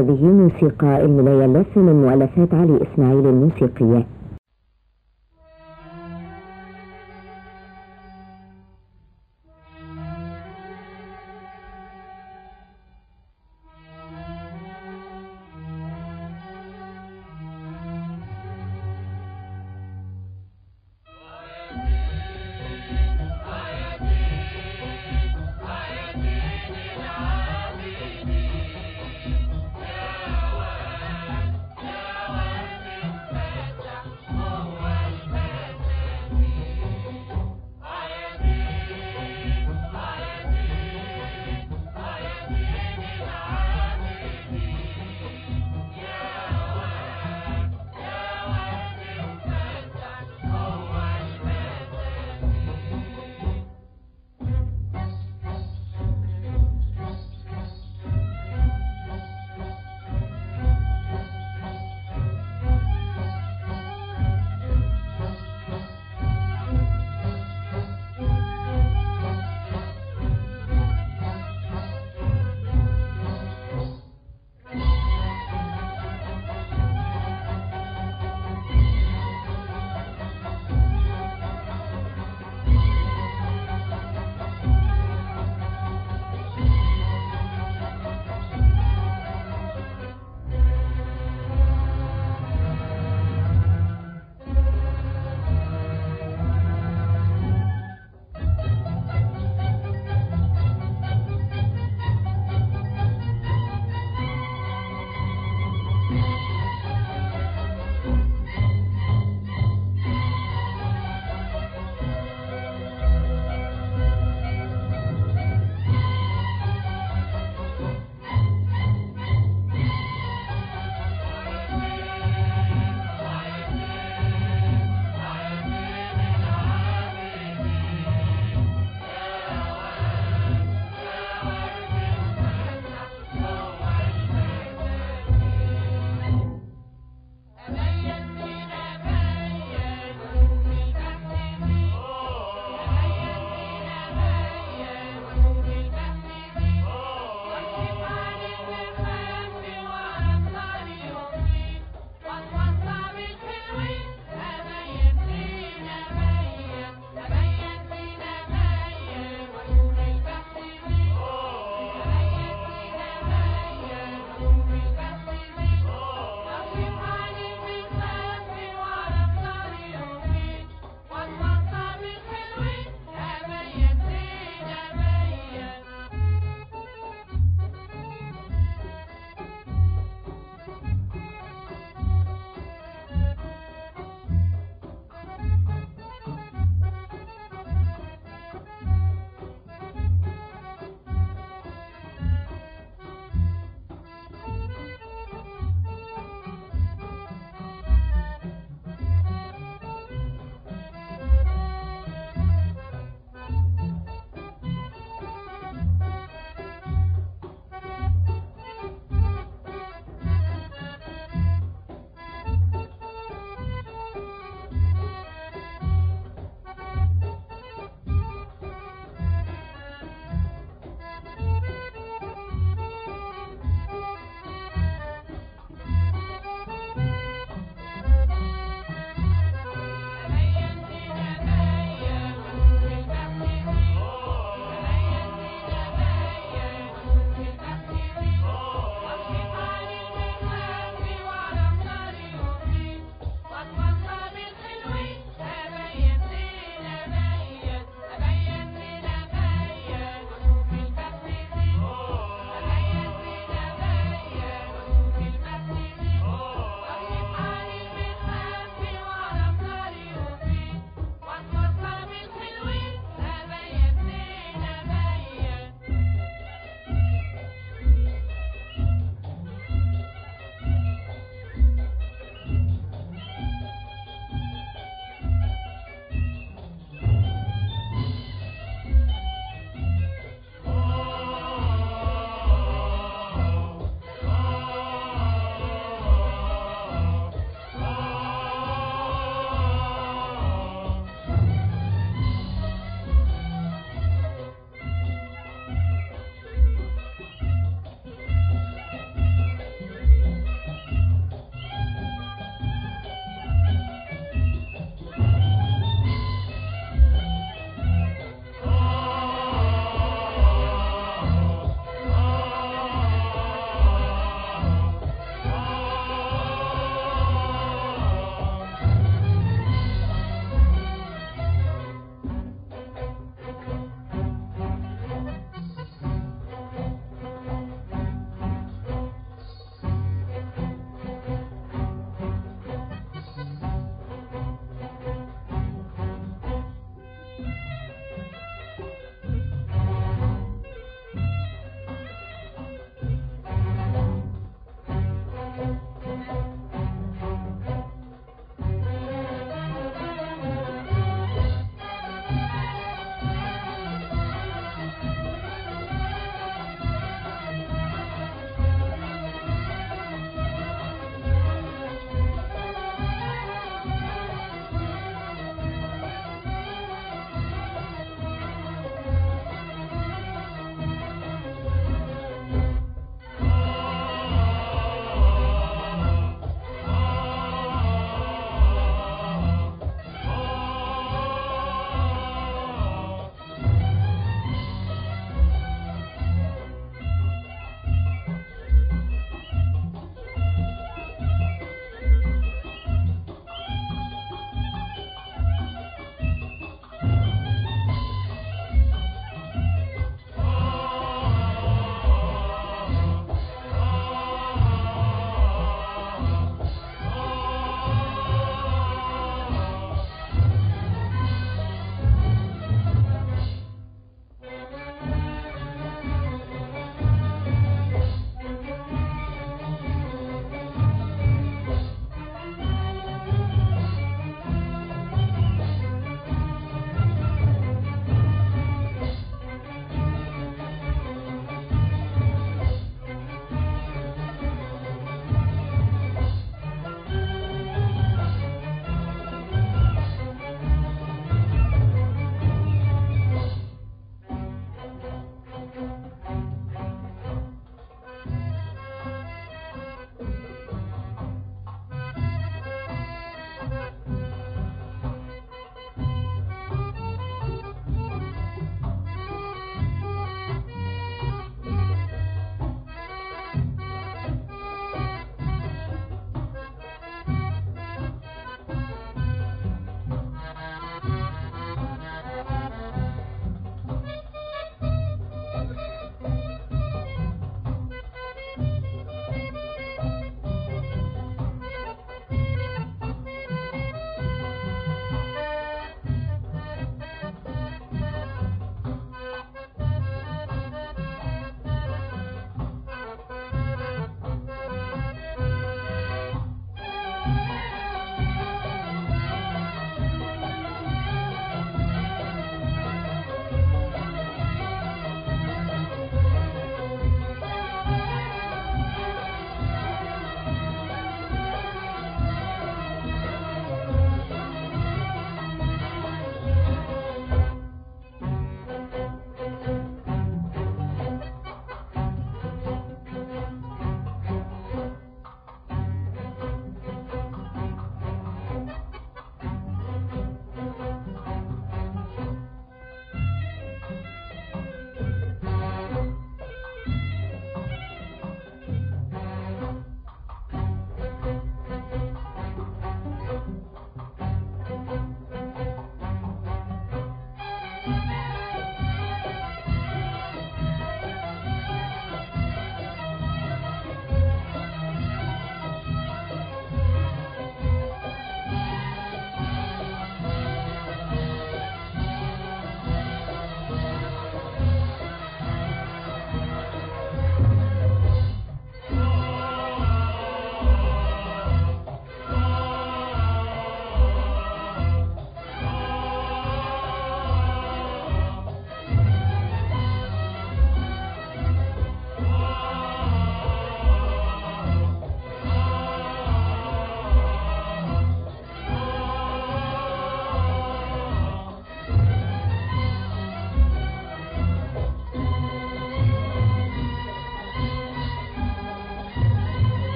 هذه موسيقى المليلس من مؤلفات علي إسماعيل الموسيقية.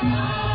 Thank you.